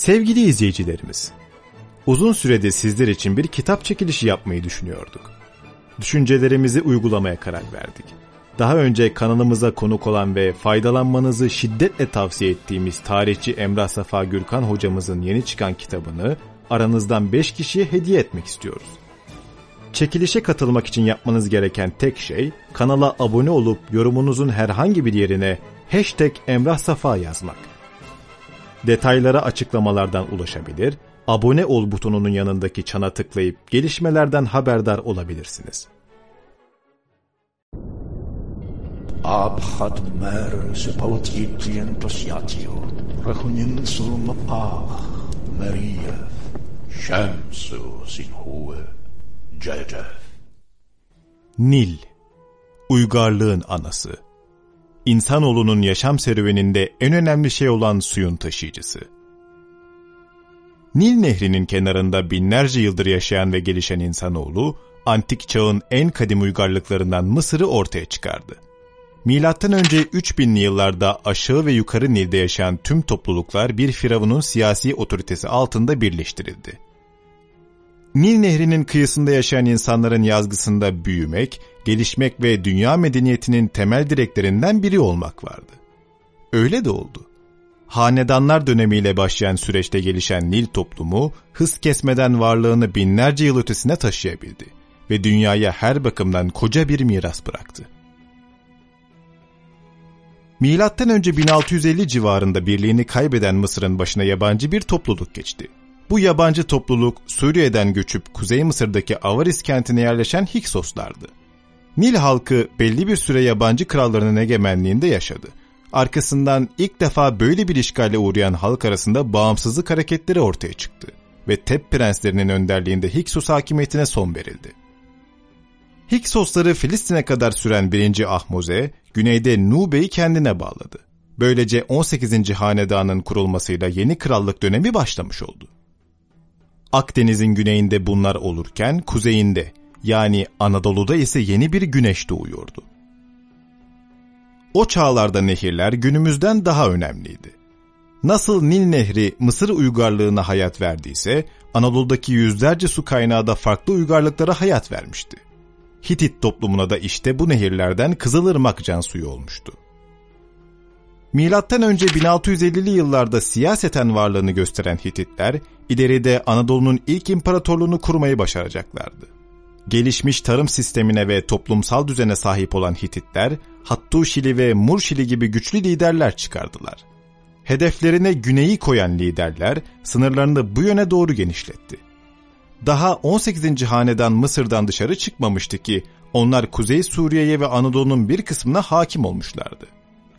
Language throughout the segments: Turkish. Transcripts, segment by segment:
Sevgili izleyicilerimiz, uzun süredir sizler için bir kitap çekilişi yapmayı düşünüyorduk. Düşüncelerimizi uygulamaya karar verdik. Daha önce kanalımıza konuk olan ve faydalanmanızı şiddetle tavsiye ettiğimiz tarihçi Emrah Safa Gürkan hocamızın yeni çıkan kitabını aranızdan 5 kişiye hediye etmek istiyoruz. Çekilişe katılmak için yapmanız gereken tek şey kanala abone olup yorumunuzun herhangi bir yerine hashtag Emrah Safa yazmak. Detaylara açıklamalardan ulaşabilir, abone ol butonunun yanındaki çana tıklayıp gelişmelerden haberdar olabilirsiniz. Abhad mer se pautietlien tosiatio, rachunin sulma pach, Maria, Shamsu sin hue, Cecef. Nil, uygarlığın anası. İnsanoğlunun yaşam serüveninde en önemli şey olan suyun taşıyıcısı. Nil nehrinin kenarında binlerce yıldır yaşayan ve gelişen insanoğlu, antik çağın en kadim uygarlıklarından Mısır'ı ortaya çıkardı. Milattan önce 3000'li yıllarda aşağı ve yukarı Nil'de yaşayan tüm topluluklar bir firavunun siyasi otoritesi altında birleştirildi. Nil Nehri'nin kıyısında yaşayan insanların yazgısında büyümek, gelişmek ve dünya medeniyetinin temel direklerinden biri olmak vardı. Öyle de oldu. Hanedanlar dönemiyle başlayan süreçte gelişen Nil toplumu hız kesmeden varlığını binlerce yıl ötesine taşıyabildi ve dünyaya her bakımdan koca bir miras bıraktı. Milattan önce 1650 civarında birliğini kaybeden Mısır'ın başına yabancı bir topluluk geçti. Bu yabancı topluluk Suriye'den göçüp Kuzey Mısır'daki Avaris kentine yerleşen Hiksoslardı. Nil halkı belli bir süre yabancı krallarının egemenliğinde yaşadı. Arkasından ilk defa böyle bir işgale uğrayan halk arasında bağımsızlık hareketleri ortaya çıktı ve Tep prenslerinin önderliğinde Hiksos hakimiyetine son verildi. Hiksosları Filistin'e kadar süren 1. Ahmoze, güneyde Nube'yi kendine bağladı. Böylece 18. hanedanın kurulmasıyla yeni krallık dönemi başlamış oldu. Akdeniz'in güneyinde bunlar olurken kuzeyinde yani Anadolu'da ise yeni bir güneş doğuyordu. O çağlarda nehirler günümüzden daha önemliydi. Nasıl Nil Nehri Mısır uygarlığına hayat verdiyse, Anadolu'daki yüzlerce su kaynağı da farklı uygarlıklara hayat vermişti. Hitit toplumuna da işte bu nehirlerden Kızılırmak can suyu olmuştu. Milattan önce 1650'li yıllarda siyaseten varlığını gösteren Hititler, ileride Anadolu'nun ilk imparatorluğunu kurmayı başaracaklardı. Gelişmiş tarım sistemine ve toplumsal düzene sahip olan Hititler, Hattuşili ve Murşili gibi güçlü liderler çıkardılar. Hedeflerine güneyi koyan liderler, sınırlarını bu yöne doğru genişletti. Daha 18. hanedan Mısır'dan dışarı çıkmamıştı ki, onlar Kuzey Suriye'ye ve Anadolu'nun bir kısmına hakim olmuşlardı.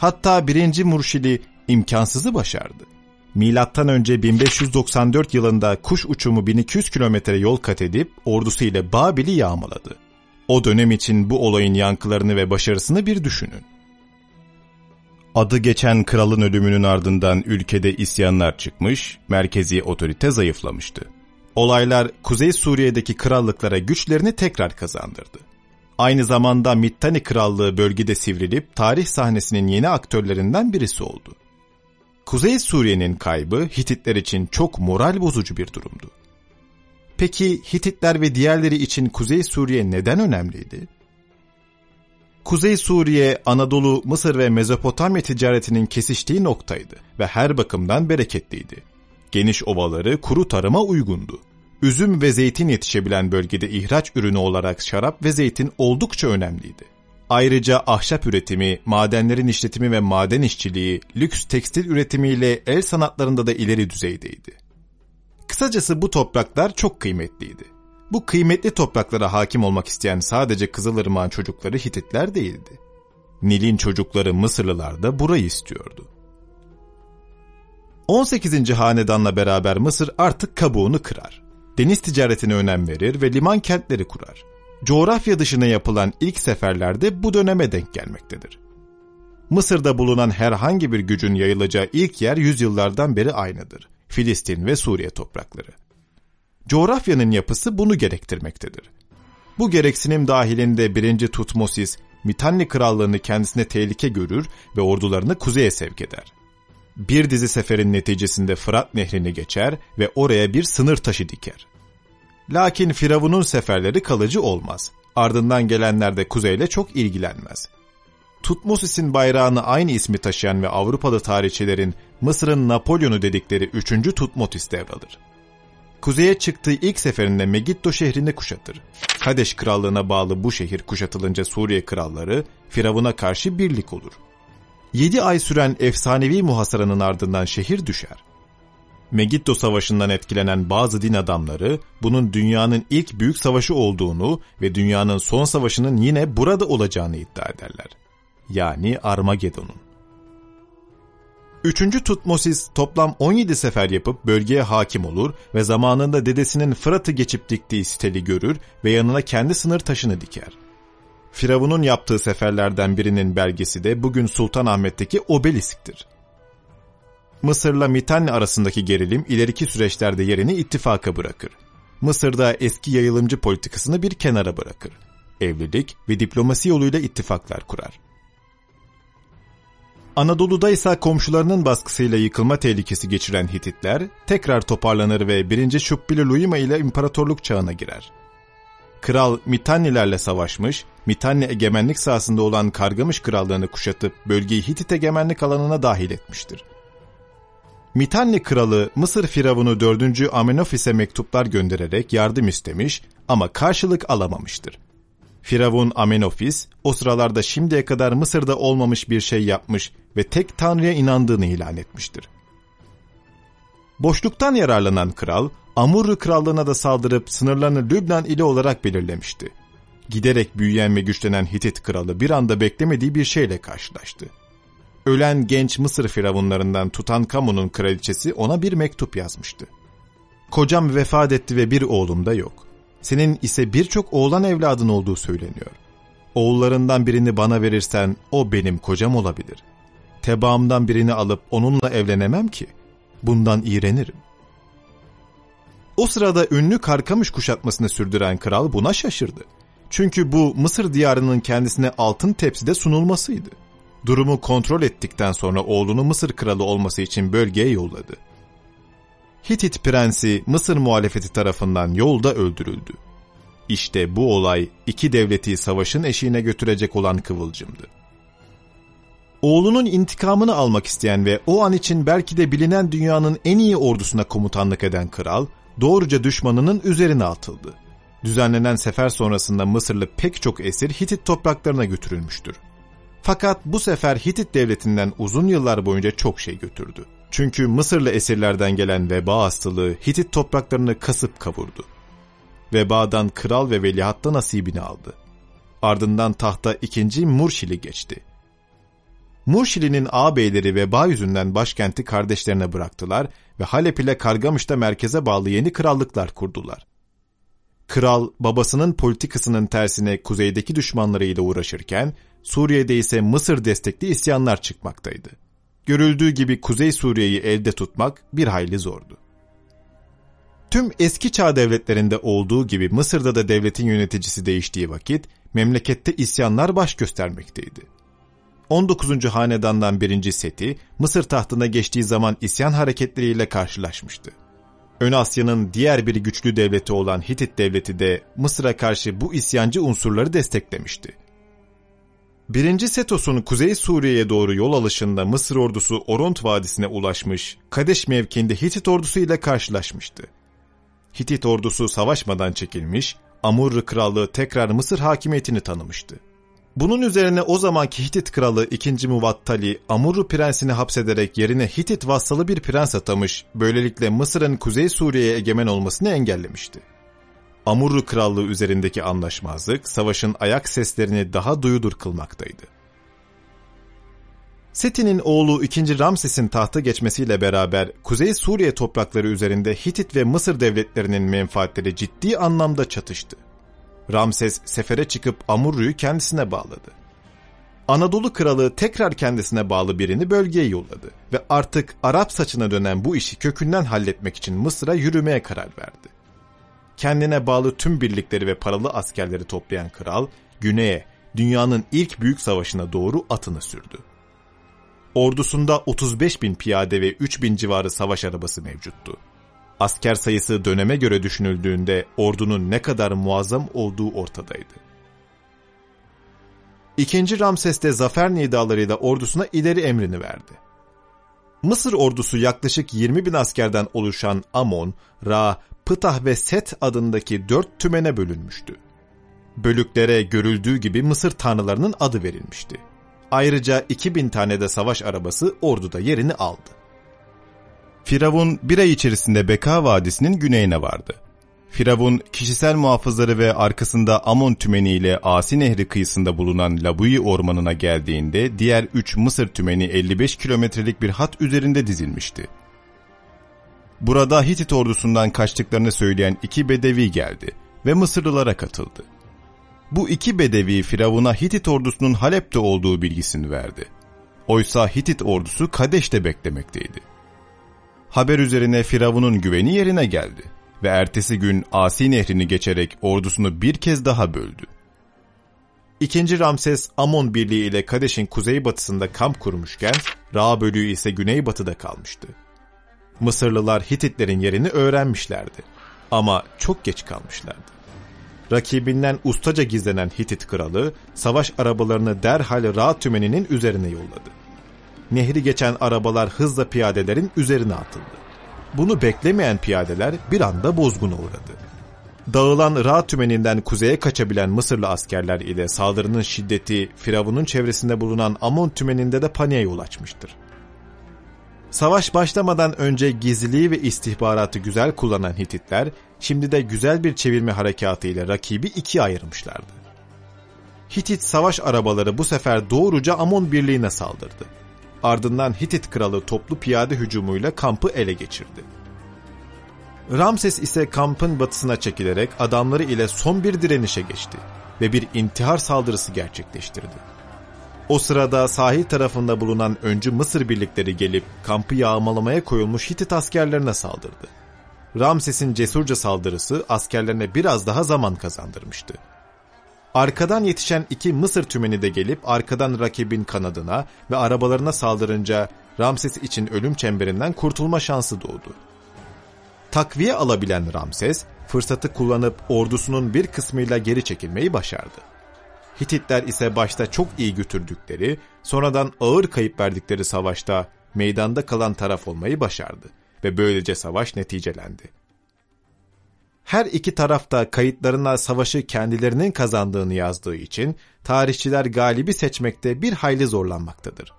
Hatta 1. Murşili imkansızı başardı. Milattan önce 1594 yılında kuş uçumu 1200 kilometre yol kat edip ordusu ile Babil'i yağmaladı. O dönem için bu olayın yankılarını ve başarısını bir düşünün. Adı geçen kralın ölümünün ardından ülkede isyanlar çıkmış, merkezi otorite zayıflamıştı. Olaylar Kuzey Suriye'deki krallıklara güçlerini tekrar kazandırdı. Aynı zamanda Mittani Krallığı bölgede sivrilip tarih sahnesinin yeni aktörlerinden birisi oldu. Kuzey Suriye'nin kaybı Hititler için çok moral bozucu bir durumdu. Peki Hititler ve diğerleri için Kuzey Suriye neden önemliydi? Kuzey Suriye, Anadolu, Mısır ve Mezopotamya ticaretinin kesiştiği noktaydı ve her bakımdan bereketliydi. Geniş ovaları kuru tarıma uygundu. Üzüm ve zeytin yetişebilen bölgede ihraç ürünü olarak şarap ve zeytin oldukça önemliydi. Ayrıca ahşap üretimi, madenlerin işletimi ve maden işçiliği, lüks tekstil üretimiyle el sanatlarında da ileri düzeydeydi. Kısacası bu topraklar çok kıymetliydi. Bu kıymetli topraklara hakim olmak isteyen sadece Kızılırmak'ın çocukları Hititler değildi. Nil'in çocukları Mısırlılar da burayı istiyordu. 18. hanedanla beraber Mısır artık kabuğunu kırar. Deniz ticaretine önem verir ve liman kentleri kurar. Coğrafya dışına yapılan ilk seferlerde bu döneme denk gelmektedir. Mısır'da bulunan herhangi bir gücün yayılacağı ilk yer yüzyıllardan beri aynıdır. Filistin ve Suriye toprakları. Coğrafyanın yapısı bunu gerektirmektedir. Bu gereksinim dahilinde 1. Tutmosis, Mitanni krallığını kendisine tehlike görür ve ordularını kuzeye sevk eder. Bir dizi seferin neticesinde Fırat Nehri'ni geçer ve oraya bir sınır taşı diker. Lakin Firavun'un seferleri kalıcı olmaz. Ardından gelenler de kuzeyle çok ilgilenmez. Tutmosis'in bayrağını aynı ismi taşıyan ve Avrupalı tarihçilerin Mısır'ın Napolyon'u dedikleri 3. Tutmotis devralır. Kuzeye çıktığı ilk seferinde Megiddo şehrini kuşatır. Kadeş krallığına bağlı bu şehir kuşatılınca Suriye kralları Firavun'a karşı birlik olur. 7 ay süren efsanevi muhasaranın ardından şehir düşer. Megiddo Savaşı'ndan etkilenen bazı din adamları bunun dünyanın ilk büyük savaşı olduğunu ve dünyanın son savaşının yine burada olacağını iddia ederler. Yani Armageddon'un. Üçüncü Tutmosis toplam 17 sefer yapıp bölgeye hakim olur ve zamanında dedesinin Fırat'ı geçip diktiği siteli görür ve yanına kendi sınır taşını diker. Firavun'un yaptığı seferlerden birinin belgesi de bugün Sultanahmet'teki obelisktir. Mısır'la Mitanni arasındaki gerilim ileriki süreçlerde yerini ittifaka bırakır. Mısır'da eski yayılımcı politikasını bir kenara bırakır. Evlilik ve diplomasi yoluyla ittifaklar kurar. Anadolu'da ise komşularının baskısıyla yıkılma tehlikesi geçiren Hititler tekrar toparlanır ve 1. Şubbili Luyima ile imparatorluk çağına girer. Kral Mitannilerle savaşmış, Mitanni egemenlik sahasında olan Kargamış krallığını kuşatıp bölgeyi Hitit egemenlik alanına dahil etmiştir. Mitanni kralı Mısır firavunu 4. Amenofis'e mektuplar göndererek yardım istemiş ama karşılık alamamıştır. Firavun Amenofis o sıralarda şimdiye kadar Mısır'da olmamış bir şey yapmış ve tek tanrıya inandığını ilan etmiştir. Boşluktan yararlanan kral, Amurru krallığına da saldırıp sınırlarını Lübnan ili olarak belirlemişti. Giderek büyüyen ve güçlenen Hitit kralı bir anda beklemediği bir şeyle karşılaştı. Ölen genç Mısır firavunlarından Tutankamon'un kraliçesi ona bir mektup yazmıştı. Kocam vefat etti ve bir oğlum da yok. Senin ise birçok oğlan evladın olduğu söyleniyor. Oğullarından birini bana verirsen o benim kocam olabilir. Tebaamdan birini alıp onunla evlenemem ki. Bundan iğrenirim. O sırada ünlü Karkamış kuşatmasını sürdüren kral buna şaşırdı. Çünkü bu Mısır diyarının kendisine altın tepside sunulmasıydı. Durumu kontrol ettikten sonra oğlunu Mısır kralı olması için bölgeye yolladı. Hitit prensi Mısır muhalefeti tarafından yolda öldürüldü. İşte bu olay iki devleti savaşın eşiğine götürecek olan kıvılcımdı. Oğlunun intikamını almak isteyen ve o an için belki de bilinen dünyanın en iyi ordusuna komutanlık eden kral, doğruca düşmanının üzerine atıldı. Düzenlenen sefer sonrasında Mısırlı pek çok esir Hitit topraklarına götürülmüştür. Fakat bu sefer Hitit devletinden uzun yıllar boyunca çok şey götürdü. Çünkü Mısırlı esirlerden gelen veba hastalığı Hitit topraklarını kasıp kavurdu. Vebadan kral ve veliahtta nasibini aldı. Ardından tahta ikinci Murşili geçti. Murşili'nin ağabeyleri veba yüzünden başkenti kardeşlerine bıraktılar ve Halep ile Kargamış'ta merkeze bağlı yeni krallıklar kurdular. Kral babasının politikasının tersine kuzeydeki düşmanlarıyla uğraşırken Suriye'de ise Mısır destekli isyanlar çıkmaktaydı. Görüldüğü gibi Kuzey Suriye'yi elde tutmak bir hayli zordu. Tüm eski çağ devletlerinde olduğu gibi Mısır'da da devletin yöneticisi değiştiği vakit memlekette isyanlar baş göstermekteydi. 19. hanedandan birinci Seti Mısır tahtına geçtiği zaman isyan hareketleriyle karşılaşmıştı. Ön Asya'nın diğer bir güçlü devleti olan Hitit devleti de Mısır'a karşı bu isyancı unsurları desteklemişti. Birinci Setos'un Kuzey Suriye'ye doğru yol alışında Mısır ordusu Oront Vadisi'ne ulaşmış, Kadeş mevkiinde Hitit ordusu ile karşılaşmıştı. Hitit ordusu savaşmadan çekilmiş, Amurru krallığı tekrar Mısır hakimiyetini tanımıştı. Bunun üzerine o zamanki Hitit kralı 2. Muvattali, Amurru prensini hapsederek yerine Hitit vassalı bir prens atamış, böylelikle Mısır'ın Kuzey Suriye'ye egemen olmasını engellemişti. Amurru Krallığı üzerindeki anlaşmazlık savaşın ayak seslerini daha duyudur kılmaktaydı. Seti'nin oğlu 2. Ramses'in tahta geçmesiyle beraber Kuzey Suriye toprakları üzerinde Hitit ve Mısır devletlerinin menfaatleri ciddi anlamda çatıştı. Ramses sefere çıkıp Amurru'yu kendisine bağladı. Anadolu kralı tekrar kendisine bağlı birini bölgeye yolladı ve artık Arap saçına dönen bu işi kökünden halletmek için Mısır'a yürümeye karar verdi kendine bağlı tüm birlikleri ve paralı askerleri toplayan kral, güneye, dünyanın ilk büyük savaşına doğru atını sürdü. Ordusunda 35 bin piyade ve 3 bin civarı savaş arabası mevcuttu. Asker sayısı döneme göre düşünüldüğünde ordunun ne kadar muazzam olduğu ortadaydı. İkinci Ramses de zafer nidalarıyla ordusuna ileri emrini verdi. Mısır ordusu yaklaşık 20 bin askerden oluşan Amon, Ra, Pıtah ve Set adındaki dört tümene bölünmüştü. Bölüklere görüldüğü gibi Mısır tanrılarının adı verilmişti. Ayrıca 2000 tane de savaş arabası orduda yerini aldı. Firavun bir ay içerisinde Beka Vadisi'nin güneyine vardı. Firavun kişisel muhafızları ve arkasında Amon tümeni ile Asi Nehri kıyısında bulunan Labui ormanına geldiğinde diğer 3 Mısır tümeni 55 kilometrelik bir hat üzerinde dizilmişti. Burada Hitit ordusundan kaçtıklarını söyleyen iki Bedevi geldi ve Mısırlılara katıldı. Bu iki Bedevi Firavun'a Hitit ordusunun Halep'te olduğu bilgisini verdi. Oysa Hitit ordusu Kadeş'te beklemekteydi. Haber üzerine Firavun'un güveni yerine geldi ve ertesi gün Asi nehrini geçerek ordusunu bir kez daha böldü. İkinci Ramses Amon birliği ile Kadeş'in kuzeybatısında kamp kurmuşken Ra bölüğü ise güneybatıda kalmıştı. Mısırlılar Hititlerin yerini öğrenmişlerdi ama çok geç kalmışlardı. Rakibinden ustaca gizlenen Hitit kralı savaş arabalarını derhal Ra tümeninin üzerine yolladı. Nehri geçen arabalar hızla piyadelerin üzerine atıldı. Bunu beklemeyen piyadeler bir anda bozguna uğradı. Dağılan Ra tümeninden kuzeye kaçabilen Mısırlı askerler ile saldırının şiddeti Firavun'un çevresinde bulunan Amon tümeninde de paniğe yol açmıştır. Savaş başlamadan önce gizliliği ve istihbaratı güzel kullanan Hititler, şimdi de güzel bir çevirme harekatı ile rakibi ikiye ayırmışlardı. Hitit savaş arabaları bu sefer doğruca Amon birliğine saldırdı. Ardından Hitit kralı toplu piyade hücumuyla kampı ele geçirdi. Ramses ise kampın batısına çekilerek adamları ile son bir direnişe geçti ve bir intihar saldırısı gerçekleştirdi. O sırada sahil tarafında bulunan öncü Mısır birlikleri gelip kampı yağmalamaya koyulmuş Hitit askerlerine saldırdı. Ramses'in cesurca saldırısı askerlerine biraz daha zaman kazandırmıştı. Arkadan yetişen iki Mısır tümeni de gelip arkadan rakibin kanadına ve arabalarına saldırınca Ramses için ölüm çemberinden kurtulma şansı doğdu. Takviye alabilen Ramses, fırsatı kullanıp ordusunun bir kısmıyla geri çekilmeyi başardı. Hititler ise başta çok iyi götürdükleri, sonradan ağır kayıp verdikleri savaşta meydanda kalan taraf olmayı başardı ve böylece savaş neticelendi. Her iki tarafta kayıtlarına savaşı kendilerinin kazandığını yazdığı için tarihçiler galibi seçmekte bir hayli zorlanmaktadır.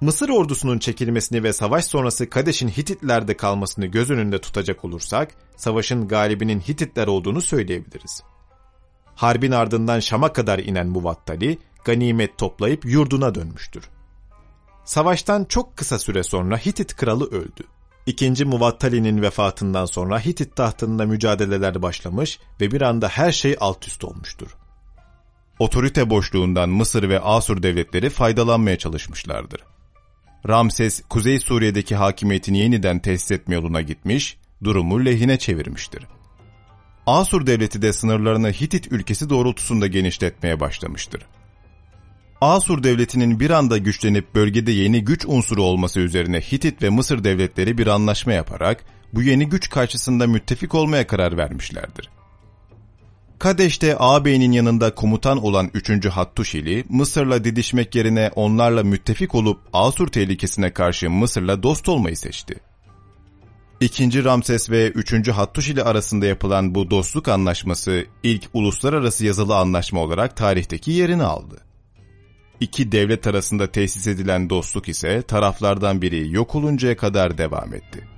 Mısır ordusunun çekilmesini ve savaş sonrası Kadeş'in Hititlerde kalmasını göz önünde tutacak olursak, savaşın galibinin Hititler olduğunu söyleyebiliriz. Harbin ardından Şam'a kadar inen Muvattali, ganimet toplayıp yurduna dönmüştür. Savaştan çok kısa süre sonra Hitit kralı öldü. İkinci Muvattali'nin vefatından sonra Hitit tahtında mücadeleler başlamış ve bir anda her şey alt üst olmuştur. Otorite boşluğundan Mısır ve Asur devletleri faydalanmaya çalışmışlardır. Ramses, Kuzey Suriye'deki hakimiyetini yeniden tesis etme yoluna gitmiş, durumu lehine çevirmiştir. Asur devleti de sınırlarını Hitit ülkesi doğrultusunda genişletmeye başlamıştır. Asur devletinin bir anda güçlenip bölgede yeni güç unsuru olması üzerine Hitit ve Mısır devletleri bir anlaşma yaparak bu yeni güç karşısında müttefik olmaya karar vermişlerdir. Kadeş'te ağabeyinin yanında komutan olan 3. Hattuşili, Mısır'la didişmek yerine onlarla müttefik olup Asur tehlikesine karşı Mısır'la dost olmayı seçti. İkinci Ramses ve üçüncü Hattuş ile arasında yapılan bu dostluk anlaşması ilk uluslararası yazılı anlaşma olarak tarihteki yerini aldı. İki devlet arasında tesis edilen dostluk ise taraflardan biri yok oluncaya kadar devam etti.